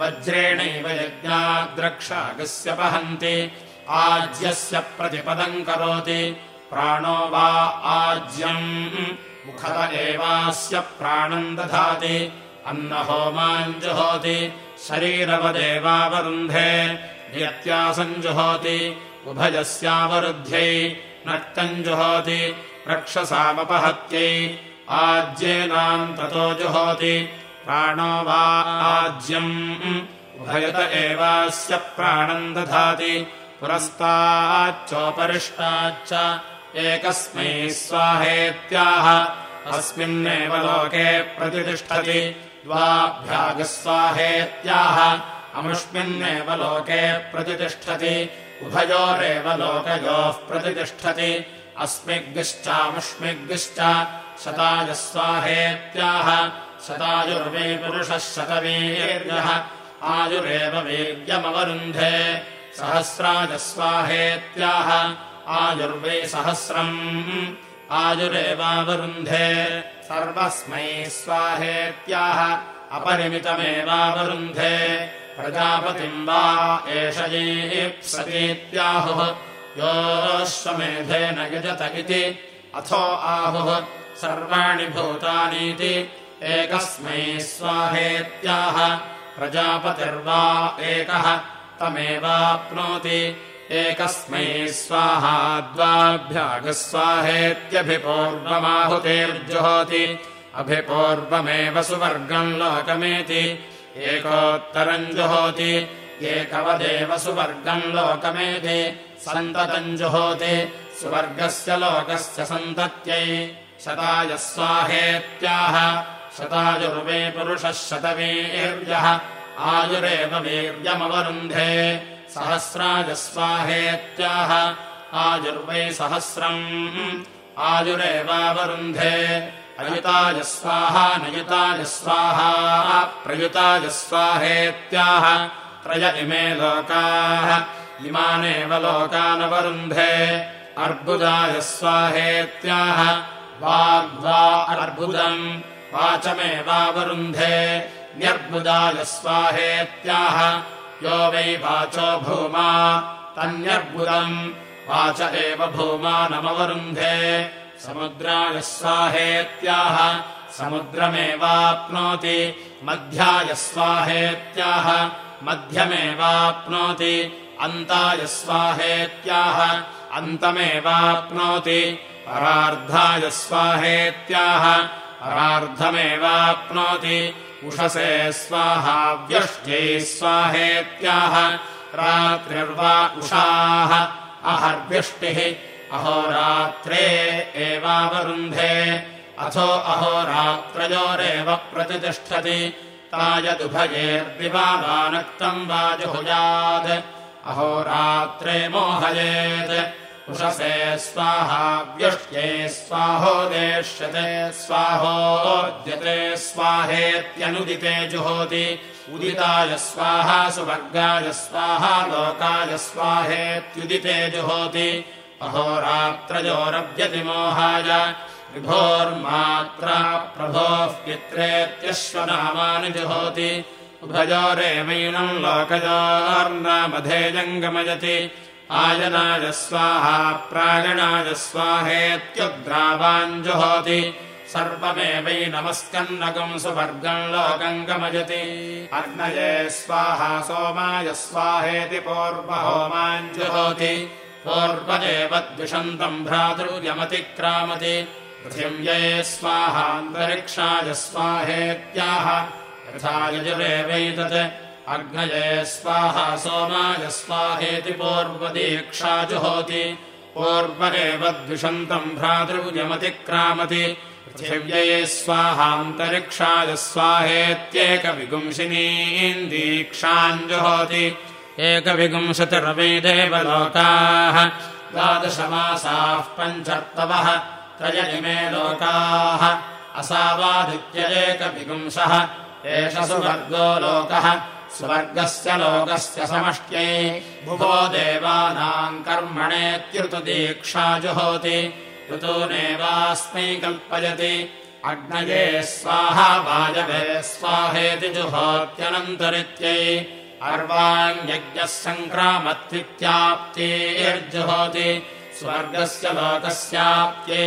वज्रेणैव यज्ञाद्रक्षागस्य पहन्ति। आज्यस्य प्रतिपदम् करोति। प्राणो वा आज्यम् मुखत एवास्य प्राणम् दधाति अन्नहोमाम् जुहोति शरीरवदेवावरुन्धे नियत्यासञ्जुहोति उभयस्यावरुद्ध्यै नक्तम् जुहोति रक्षसामपहत्यै आज्येनाम् ततो जुहोति प्राणो वा आज्यम्। उभयत एवास्य प्राणम् दधाति पुरस्ताच्चोपरिष्टाच्च एकस्मै स्वाहेत्याह। अस्मिन्नेव लोके प्रतितिष्ठति द्वाभ्यागस्वाहेत्याह। अमुष्मिन्नेव लोके प्रतितिष्ठति उभयोरेव लोकयोः प्रतितिष्ठति अस्मिग्श्चामुष्मिग्श्च शतायस्वाहेत्याह। शतायुर्वे पुरुषः शतवीर्यः। आयुरेव वीर्यमवरुन्धे। सहस्राजस्वाहेत्याह आयुर्वे सहस्रम्। आयुरेवावरुन्धे सर्वस्मै स्वाहेत्याह अपरिमितमेवावरुन्धे प्रजापतिम् वा एष येप्सतीत्याहुः। योऽश्वमेधेन यजत इति अथो आहुः। सर्वाणि भूतानीति एकस्मै स्वाहेत्याह। प्रजापतिर्वा एकः तमेवाप्नोति एकस्मै स्वाहा द्वाभ्यागस्वाहेत्यभिपूर्वमाहुतेर्जुहोति। अभिपूर्वमेव सुवर्गम् लोकमेति। एकोत्तरम् जुहोति। एकवदेव सुवर्गम् लोकमेति। सन्ततम् जुहोति। सुवर्गस्य लोकस्य सन्तत्यै। शतायस्वाहेत्याह शतायुर्वे पुरुषः शतवीर्यः। आयुरेव वीर्यमवरुन्धे सहस्राजस्वाहेत्याह आयुर्वै सहस्रम्। आयुरेवावरुन्धे अयुताय स्वाहा नयुताय स्वाहा प्रयुताय स्वाहेत्याह त्रय इमे लोकाः। इमानेव लोकानवरुन्धे अर्बुदाय स्वाहेत्याह वाग्वा अर्बुदम्। वाचमेवावरुन्धे न्यर्बुदाय स्वाहेत्याह यो वै वाचो भूमा तन्यर्बुदम्। वाच एव भूमानमवरुन्धे समुद्राय स्वाहेत्याह समुद्रमेवाप्नोति। मध्याय स्वाहेत्याह मध्यमेवाप्नोति। अन्ताय स्वाहेत्याह अन्तमेवाप्नोति। परार्धाय स्वाहेत्याह परार्धमेवाप्नोति उषसे स्वाहा व्यष्ट्यै स्वाहेत्याह रात्रिर्वा उषाः अहर्व्यष्टिः अहोरात्रे एवावरुन्धे अथो अहोरात्रयोरेव प्रतितिष्ठति तायदुभयेर्दिवानक्तम् वा जुहुयात् अहोरात्रे मोहयेत् उषसे स्वाहा व्यष्ट्ये स्वाहोदेष्यते स्वाहोद्यते स्वाहेत्यनुदिते जुहोति। उदिताय स्वाहा सुवर्गाय स्वाहा लोकाय स्वाहेत्युदिते जुहोति। अहोरात्रयोरव्यतिमोहाय विभोर्मात्रा प्रभोः पित्रेत्यश्वनामानि जुहोति। उभयोरेवैनम् लोकयोर्नामधेयम् गमयति आयनाय स्वाहा प्रायणाय स्वाहेत्युद्रावाञ्जुहोति। सर्वमेवैनमस्कन्नकम् सुवर्गम् लोकम् गमयति। अग्नये स्वाहा सोमाय स्वाहेति पूर्वहोमाञ्जुहोति। पूर्वदेवद्विषन्तम् भ्रातृयमतिक्रामति पृथिव्ये स्वाहान्तरिक्षाय स्वाहेत्याह। यथा यजुरेवैतत् अग्नये स्वाहा सोमाय स्वाहेति पूर्वदीक्षा जुहोति पूर्वरेवद्विषन्तम् भ्रातृयमतिक्रामति पृथिव्ये स्वाहान्तरिक्षाय स्वाहेत्येकविगुंसिनीम् दीक्षाम् जुहोति एकविगुंशतिरवै देवलोकाः द्वादशमासाः पञ्चर्तवः त्रय इमे लोकाः। असावादित्य एकविगुंसः। एष सुवर्गो लोकः स्वर्गस्य लोकस्य समष्ट्यै भुवो देवानाम् कर्मणेत्युतदीक्षा जुहोति ऋतूनेवास्मै कल्पयति। अग्नये स्वाहा वायवे स्वाहेति जुहोत्यनन्तरित्यै। अर्वाण्यज्ञः सङ्क्रामत्वित्याप्तेर्जुहोति स्वर्गस्य लोकस्याप्त्ये।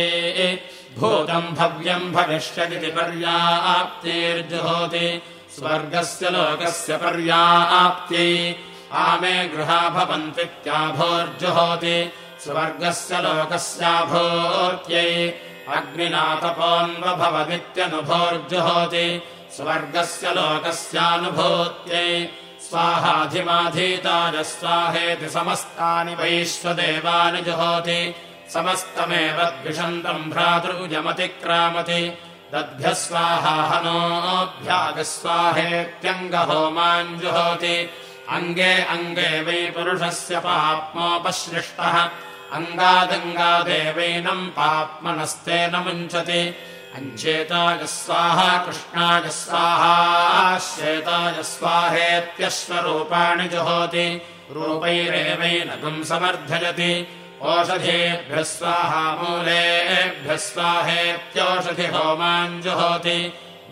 भूतम् भव्यम् भविष्यदिति पर्याप्तेर्जुहोति स्वर्गस्य लोकस्य पर्याप्त्यै आमे गृहा भवन्त्वित्याभोर्जुहोति। स्वर्गस्य लोकस्याभूत्यै अग्निनातपोऽन्वभवदित्यनुभोर्जुहोति स्वर्गस्य लोकस्यानुभूत्यै। स्वाहाधिमाधीताय स्वाहेति समस्तानि वैश्वदेवानि जुहोति। समस्तमेव द्विषन्तम् भ्रातृजमतिक्रामति दद्भ्यः स्वाहाहनोऽभ्यागस्वाहेत्यङ्गहोमाञ्जुहोति अङ्गे अङ्गे वै पुरुषस्य पाप्मोपसृष्टः। अङ्गादङ्गादेवैनम् पाप्मनस्तेन मुञ्चति। अञ्चेताय स्वाहा कृष्णाय स्वाहा श्वेताय स्वाहेत्यश्वरूपाणि जुहोति। रूपैरेवैनगुम् समर्थयति ओषधेभ्यः स्वाहा मूलेभ्यः स्वाहेत्योषधिहोमाञ्जुहोति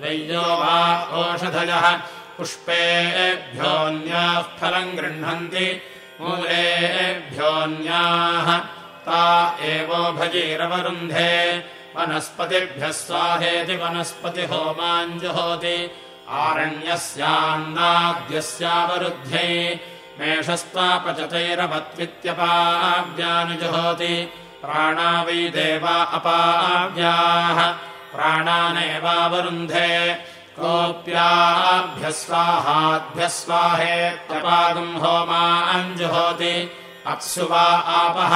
वैयो वा ओषधयः पुष्पेभ्योऽन्याः फलम् गृह्णन्ति। मूलेभ्योऽन्याः ता एवोभजीरवरुन्धे वनस्पतिभ्यः स्वाहेति वनस्पतिहोमाञ्जुहोति आरण्यस्यान्नाद्यस्यावरुध्ये मेषस्त्वापचतैरवत्वित्यपाव्यानि जुहोति प्राणा वै देवा अपाव्याः प्राणानेवावरुन्धे। कोऽप्याभ्यः स्वाहाभ्यः स्वाहेत्यपागम् होमाञ्जुहोति अप्सु वा आपः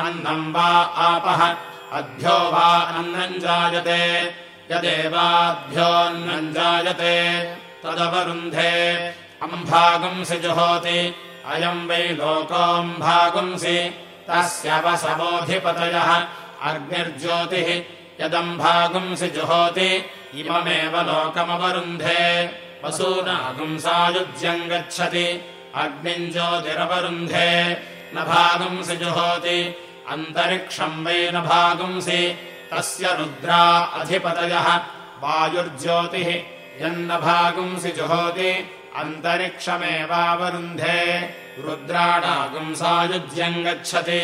अन्नम् वा आपः। अभ्यो वा अन्नम् जायते। यदेवाभ्योऽन्नम् जायते। तदवरुन्धे अम्भागुंसि जुहोति। अयम् वै लोकोऽम्भागुंसि। तस्य वसवोऽधिपतयः अग्निर्ज्योतिः यदम्भागुंसि जुहोति। इममेव लोकमवरुन्धे। वसूनागुंसायुज्यम् गच्छति। अग्निम् ज्योतिरवरुन्धे। न भागुंसि जुहोति। अन्तरिक्षम् वै न भागुंसि। तस्य रुद्रा अधिपतयः। वायुर्ज्योतिः यन्न भागुंसि जुहोति अन्तरिक्षमेवावरुन्धे रुद्राणागुंसायुज्यम् गच्छति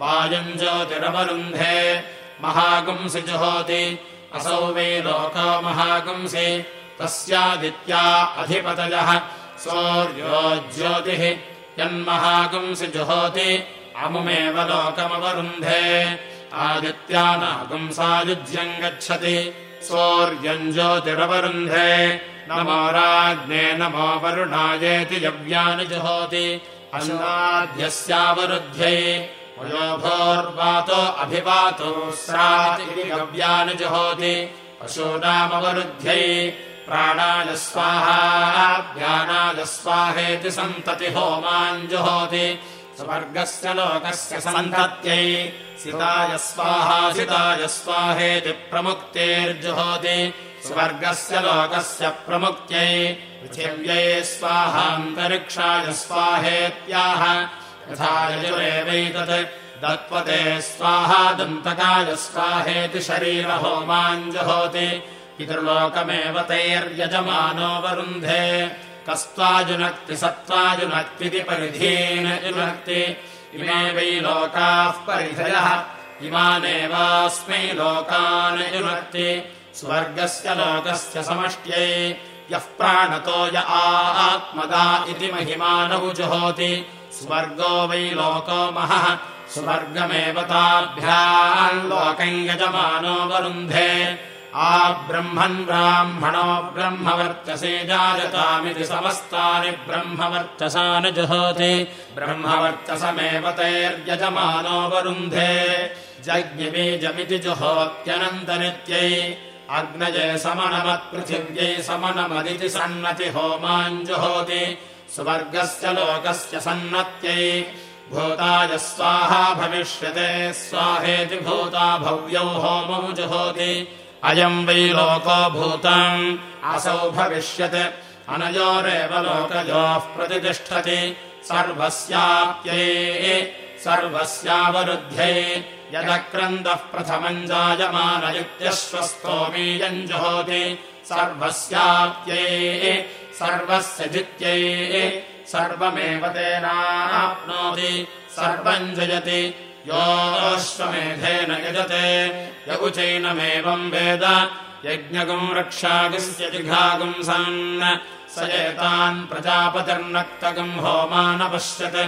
वायुम् ज्योतिरवरुन्धे महागुंसि जुहोति असौ वै लोको महागुंसि तस्यादित्या अधिपतयः सौर्यो ज्योतिः यन्महागुंसि जुहोति अमुमेव लोकमवरुन्धे आदित्यानागुंसायुज्यम् गच्छति सौर्यम् ज्योतिरवरुन्धे नमो राज्ञे नमो वरुणायेति यव्यानुजुहोति अन्नाद्यस्यावरुध्ये वयोभोर्वातो अभिवातो स्राति गव्यानुजुहोति पशूनामवरुध्यै प्राणाय स्वाहा ज्ञानाय स्वाहेति सन्तति होमाञ्जुहोति स्वर्गस्य लोकस्य सन्तत्यै सिताय स्वाहा सिताय स्वाहेति प्रमुक्तेर्जुहोति स्वर्गस्य लोकस्य प्रमुक्त्यै पृथिव्यै स्वाहान्तरिक्षाय स्वाहेत्याह यथा यजुरेवैतत् दत्पते स्वाहा दन्तकाय स्वाहेति शरीरहोमाञ्जुहोति पितृलोकमेव तैर्यजमानोऽवरुन्धे कस्त्वाजुनक्ति सत्त्वाजुनक्तिति परिधीन युनक्ति इमे वै लोकाः परिधयः इमानेवास्मै लोकान् युनक्ति स्वर्गस्य लोकस्य समष्ट्यै। यः प्राणतो य आत्मदा इति महिमानौ जुहोति स्वर्गो वै लोको महः स्वर्गमेव ताभ्याम् यजमानो वरुन्धे। आब्रह्मन् ब्राह्मणो ब्रह्मवर्चसे जायतामिति समस्तानि ब्रह्मवर्चसा न जुहोति। ब्रह्मवर्चसमेव तैर्यजमानो वरुन्धे जज्ञबीजमिति जुहोत्यनन्तनित्यै अग्नये समनमत्पृथिव्यै समनमदिति सन्नति होमाञ्जुहोति स्वर्गस्य लोकस्य सन्नत्यै भूताय स्वाहा भविष्यते स्वाहेति भूता भव्यौ होमौ जुहोति अयम् वै लोको भूतम् असौ भविष्यत् अनयोरेव लोकयोः प्रतितिष्ठति सर्वस्याप्यै सर्वस्यावरुध्ये यदक्रन्दः प्रथमम् जायमान इत्यश्वस्तोमीयम् जुहोति सर्वस्याप्यै सर्वस्य जित्यै सर्वमेव तेनाप्नोति। सर्वम् जयति योऽश्वमेधेन यजते। यगुचैनमेवम् वेद यज्ञगुम् रक्षागस्य जिघागुम् सन्। स एतान् प्रजापतिर्नक्तगम् होमानपश्यत्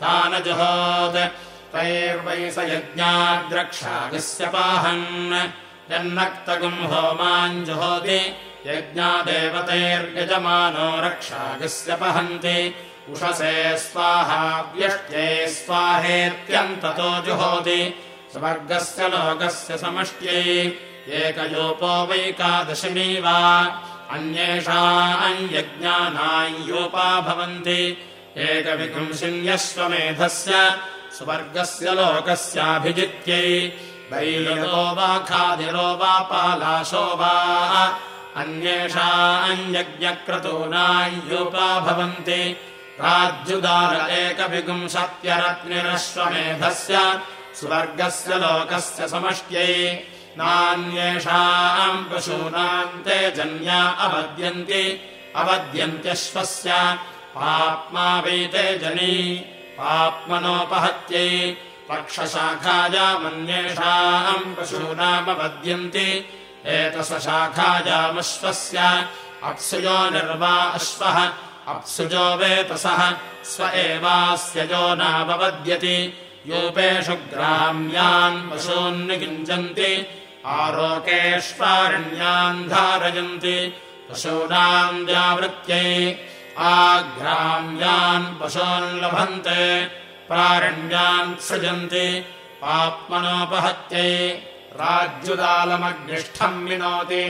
तानजुहोत् तैर्वै स यज्ञाद्रक्षागस्य पाहन्। यन्नक्तगुम् होमाञ्जुहोति यज्ञादेवतैर्यजमानो रक्षागस्य पहन्ति। उषसे स्वाहा व्यष्ट्ये स्वाहेत्यन्ततो जुहोति। स्वर्गस्य लोकस्य समष्ट्यै एकयोपो वैकादशिनी वा। अन्येषाञ्यज्ञानायोपा भवन्ति। एकविपुंसिन्यश्वमेधस्य स्वर्गस्य लोकस्याभिजित्यै। वैलो वा खादिरो वा। पालाशो वा अन्येषाञ्यज्ञक्रतूनायोपा भवन्ति। राज्युदार एकविपुंसत्यरत्निरश्वमेधस्य स्वर्गस्य लोकस्य समष्ट्यै। नान्येषाम् पशूनाम् ते जन्या अवद्यन्ति। अवद्यन्त्यश्वस्य पाप्मा वैते जनी पाप्मनोपहत्यै पक्षशाखायामन्येषाम् पशूनामवद्यन्ति एतसशाखायामश्वस्य अप्सुयो निर्वा अश्वः अप्सुजो वेतसः स्व एवास्य यो नावपद्यति यूपेषु ग्राम्यान् पशून्निकिञ्चन्ति आरोकेष्वारण्यान् धारयन्ति पशूनाम् व्यावृत्यै आग्राम्यान् पशून् लभन्ते प्रारण्यान् सृजन्ति पाप्मनोपहत्यै। राज्युदालमग्निष्ठम् विनोति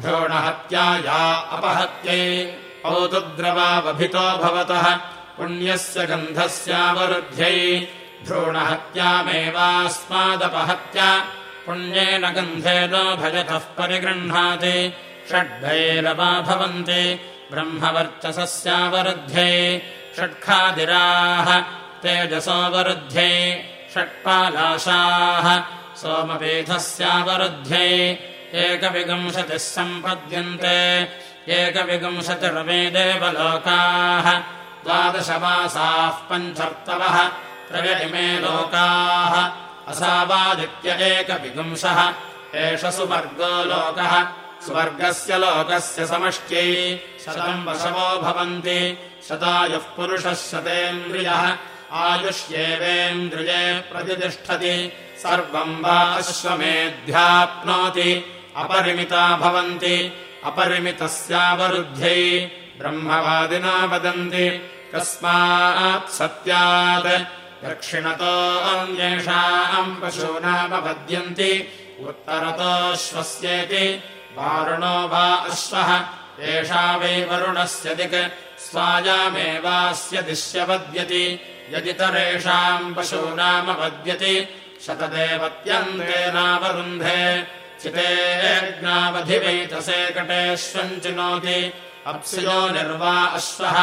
भ्रूणहत्याया अपहत्यै। औतुद्रवावभितो भवतः पुण्यस्य गन्धस्यावरुध्यै। भ्रूणहत्यामेवास्मादपहत्य पुण्येन गन्धेन भजतः परिगृह्णाति। षड्भैरवा भवन्ति ब्रह्मवर्चसस्यावरुध्ये षट्खादिराः तेजसोऽवरुध्ये षट्पालाशाः सोमपीठस्यावरुध्ये एकविगंशतिः सम्पद्यन्ते एकविगंशतिरमे देवलोकाः द्वादशमासाः पञ्चर्तवः त्रयिमे लोकाः असावादित्य एकविगुंशः एष सुवर्गो लोकः स्वर्गस्य लोकस्य समष्ट्यै शतम् वशवो भवन्ति। शतायुः पुरुषः शतेन्द्रियः। आयुष्येवेन्द्रिये प्रतितिष्ठति सर्वम् वा अश्वमेध्याप्नोति। अपरिमिता भवन्ति। अपरिमितस्यावरुद्ध्यै ब्रह्मवादिना वदन्ति। कस्मात् सत्यात्। दक्षिणतो अन्येषाम् पशूनामपद्यन्ति उत्तरतोऽश्वस्येति वारुणो वा अश्वः एषा वै वरुणस्य दिक् स्वायामेवास्य दिश्यपद्यति यदितरेषाम् पशूनामपद्यति शतदेवत्यन्तेनावरुन्धे चितेऽग्नावधिवैतसे कटेष्वम् चिनोति अप्सुजो निर्वा अश्वः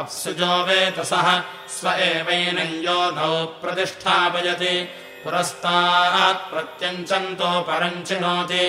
अप्सुजो वेतसः। स्व एवैनञ्योनौ प्रतिष्ठापयति। पुरस्तात् प्रत्यञ्चन्तो परम् चिनोति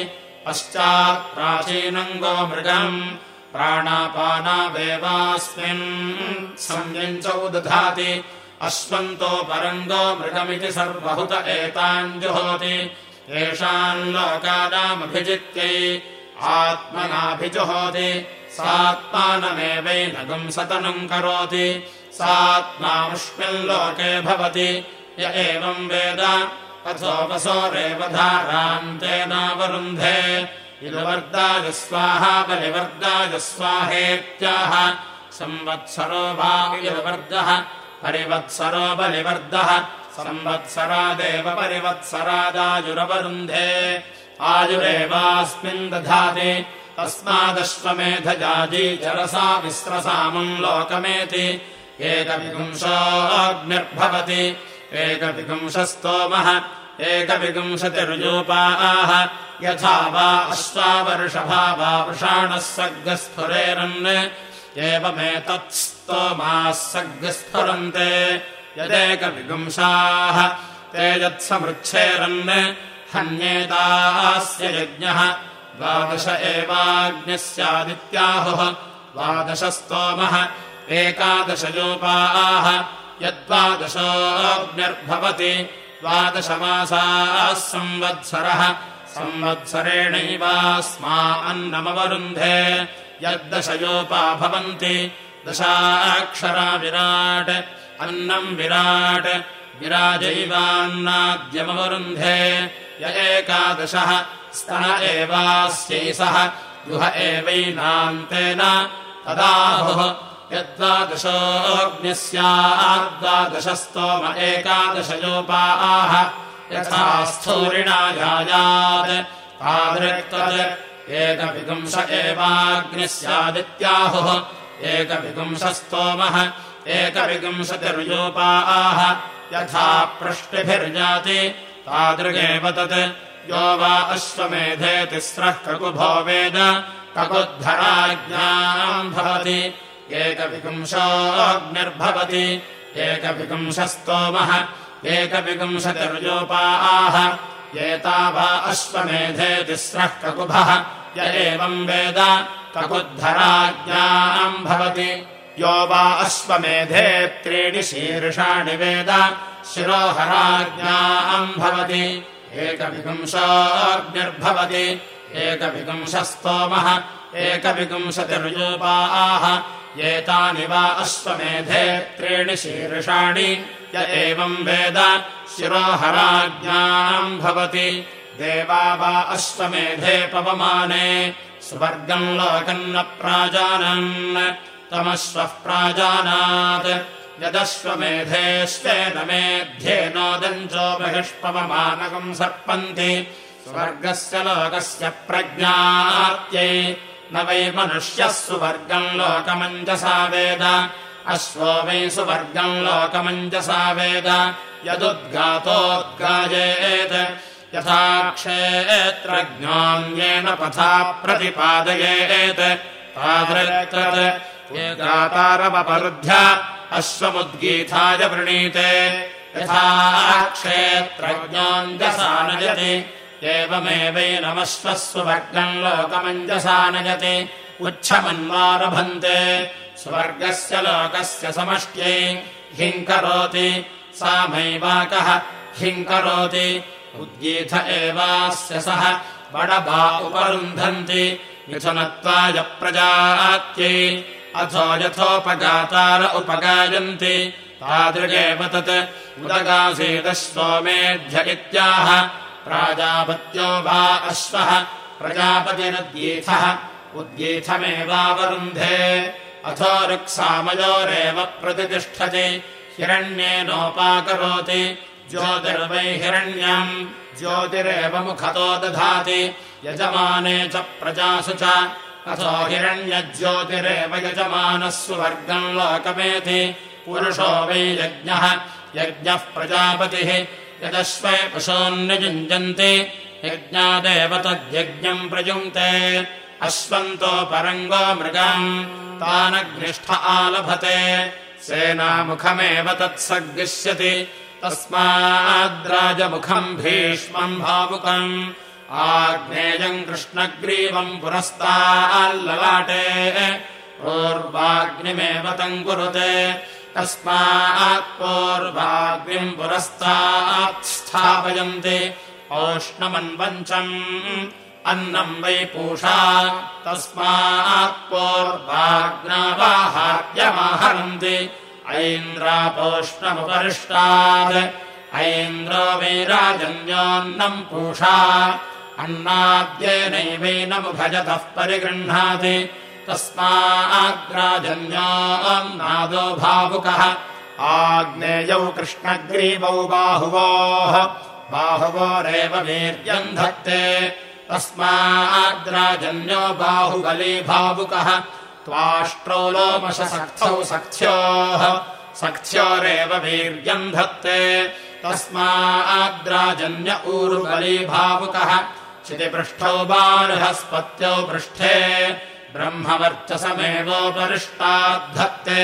पश्चात् प्राचीनम् गोमृगम् प्राणापानावेवास्मिन् संयञ्चौ दधाति अश्वन्तो परम् गोमृगमिति सर्वहुत एतान् जुहोति। येषाम् लोकानामभिजित्यै आत्मनाभिजुहोति। सात्मानमेवैनगम् सतनम् करोति। सात्मामुष्मिल्लोके भवति। य एवम् वेद अथोपसोरेव धारान्तेनावरुन्धे इदवर्गाय स्वाहा बलिवर्गाय स्वाहेत्याह। संवत्सरो वा इदवर्गः परिवत्सरो बलिवर्गः संवत्सरादेव परिवत्सरादायुरवरुन्धे। आयुरेवास्मिन् दधाति। तस्मादश्वमेधजाजी जरसा विस्रसामम् लोकमेति। एकविपुंशोऽग्निर्भवति एकविपुंशस्तोमः एकविपुंशतिरुजोपाः यथा वा अश्वावर्षभा वा वृषाणः सर्गस्फुरेरन् एवमेतत्स्तोमाः सर्गस्फुरन्ते यदेकविपुंसाः ते यत्समृच्छेरन् हन्येतास्य यज्ञः द्वादश एवाग्निः स्यादित्याहुः द्वादशस्तोमः एकादशयोपाः यद्वादशोऽग्निर्भवति द्वादशमासाः संवत्सरः। संवत्सरेणैवास्मा अन्नमवरुन्धे। यद्दशयोपा भवन्ति दशाक्षरा विराट्। अन्नम् विराट् विराजैवान्नाद्यमवरुन्धे। य एकादशः। स्तन एवास्यै सः। युह एवैनान्तेन तदाहुः यद्वादशोऽग्निः स्याद्वादशस्तोम एकादशयोपाः यथा स्थूरिणा जायात् तादृक्तत् एकविपुंश एवाग्निः स्यादित्याहुः एकविपुंशस्तोमः एकविपुंशतिर्योपाः यथा पृष्टिभिर्जाति तादृगेव तत् यो वा अश्वमेधे तिस्रः ककुभो वेद ककुद्धराज्ञाम् भवति एकविपुंशोऽग्निर्भवति। एकविपुंशस्तोमः। एकविपुंशतिर्योपाः एता वा अश्वमेधे तिस्रः ककुभः। य एवम् वेद। ककुद्धराज्ञाम् भवति। यो वा अश्वमेधे त्रीणि शीर्षाणि वेद। शिरोहराज्ञाम् भवति। एकविपुंशोऽग्निर्भवति। एकविपुंशस्तोमः। एकविपुंशतिर्योपाः एतानि वा अश्वमेधे त्रीणि शीर्षाणि य एवम् वेद शिरोहराज्ञाम् भवति। देवा वा अश्वमेधे पवमाने स्वर्गम् लोकम् न प्राजानन् तमश्वः प्राजानात्। यदश्वमेधेष्वेन मेध्येनोदञ्चो बहिष्पवमानकम् सर्पन्ति स्वर्गस्य लोकस्य प्रज्ञात्यै न वै मनुष्यः सुवर्गम् लोकमञ्जसा वेद। अश्वो वै सुवर्गम् लोकमञ्जसा वेद। यदुद्गातोद्गायेत् यथा क्षेत्रज्ञान्येन पथा प्रतिपादयेत्। तादृक्तरमपरुध्य अश्वमुद्गीताय वृणीते। यथा क्षेत्रज्ञाञ्जसा नयति एवमेवैनमश्वस्वभग्नम् लोकमञ्जसा नयति उच्छमन्वारभन्ते। स्वर्गस्य लोकस्य समष्ट्यै हिङ्करोति सामैवाकः हिङ्करोति। उद्गीत एवास्य सः बडबा उपरुन्धन्ति। मिथुनत्वाय प्रजात्यै अथो यथोपगातार उपगायन्ति। तादृगेव तत् सोमेध्य इत्याह प्राजापत्यो वा अश्वः प्रजापतिरुद्गीथः उद्गीथमेवावरुन्धे अथो ऋक्सामयोरेव प्रतितिष्ठति हिरण्येनोपाकरोति ज्योतिर्वै हिरण्यम् ज्योतिरेव मुखतो दधाति यजमाने च प्रजासु च अथो हिरण्यज्योतिरेव यजमानः सुवर्गम् लोकमेति पुरुषो वै यज्ञः यज्ञः प्रजापतिः यदश्वै पशोन्ययुञ्जन्ति यज्ञादेव तद्यज्ञम् प्रयुङ्क्ते। अश्वन्तो परङ्गो मृगम् तानग्निष्ठ आलभते। सेनामुखमेव तत्सर्गिष्यति तस्माद्राजमुखम् भीष्मम् भावुकम्। आग्नेयम् कृष्णग्रीवम् पुरस्ताल्ललाटे। पूर्वाग्निमेव तम् कुरुते तस्मात् पूर्वाग्निम् पुरस्तात् स्थापयन्ति ओष्णमन्वञ्चम्। अन्नम् वै पूषा तस्मात् पूर्वाग्नावाहार्यमाहरन्ति। ऐन्द्रापोष्णमुपरिष्टात्। ऐन्द्रो वैराजन्योन्नम् पूषा। अन्नाद्येनैवैनमुभजतः परिगृह्णाति नादो भावुकः। आग्नेयौ कृष्णग्रीवौ बाहुवोः। बाहुवोरेव वीर्यम् धत्ते। तस्माद्राजन्यो बाहुबली भावुकः। त्वाष्ट्रो लोमशसक्थौ सख्योः। सख्योरेव वीर्यम् धत्ते। तस्माद्राजन्य ऊरुबली भावुकः। क्षितिपृष्ठौ बार्हस्पत्यौ पृष्ठे ब्रह्मवर्चसमेवोपरिष्टाद्धत्ते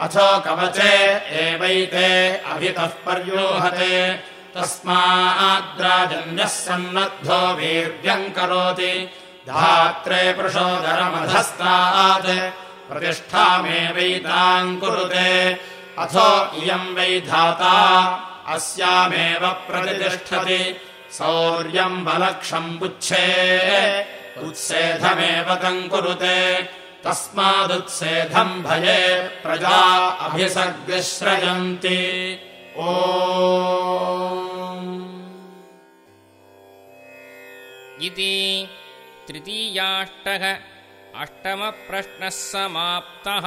अथो कवचे एवैते अभितः पर्योहते। तस्माद्राजन्यः सन्नद्धो वीर्यम् करोति। धात्रे पृषोदरमधस्तात् प्रतिष्ठामेवैताम् कुरुते। अथो इयम् वै धाता अस्यामेव प्रतितिष्ठति सौर्यम् बलक्षम् पुच्छे उत्सेधमेव तम् कुरुते। तस्मादुत्सेधम् भये प्रजा अभिसर्गश्रयन्ति। ओ इति तृतीयाष्टः अष्टमप्रश्नः समाप्तः